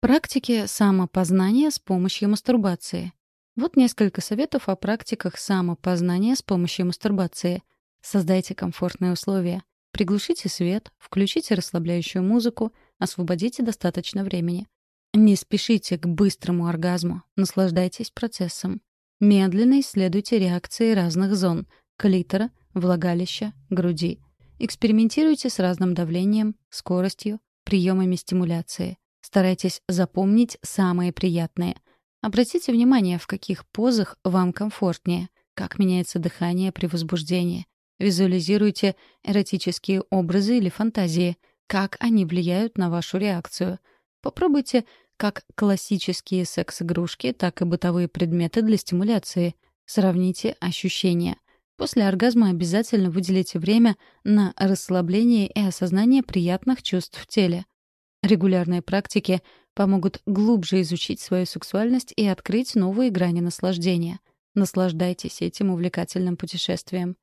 Практики самопознания с помощью мастурбации. Вот несколько советов о практиках самопознания с помощью мастурбации. Создайте комфортные условия. Приглушите свет, включите расслабляющую музыку, освободите достаточно времени. Не спешите к быстрому оргазму, наслаждайтесь процессом. Медленно исследуйте реакции разных зон — клитора, влагалища, груди. Экспериментируйте с разным давлением, скоростью, приемами стимуляции. Старайтесь запомнить самые приятные. Обратите внимание, в каких позах вам комфортнее, как меняется дыхание при возбуждении. Визуализируйте эротические образы или фантазии, как они влияют на вашу реакцию. Попробуйте как классические секс-игрушки, так и бытовые предметы для стимуляции. Сравните ощущения. После оргазма обязательно выделите время на расслабление и осознание приятных чувств в теле. Регулярные практики помогут глубже изучить свою сексуальность и открыть новые грани наслаждения. Наслаждайтесь этим увлекательным путешествием.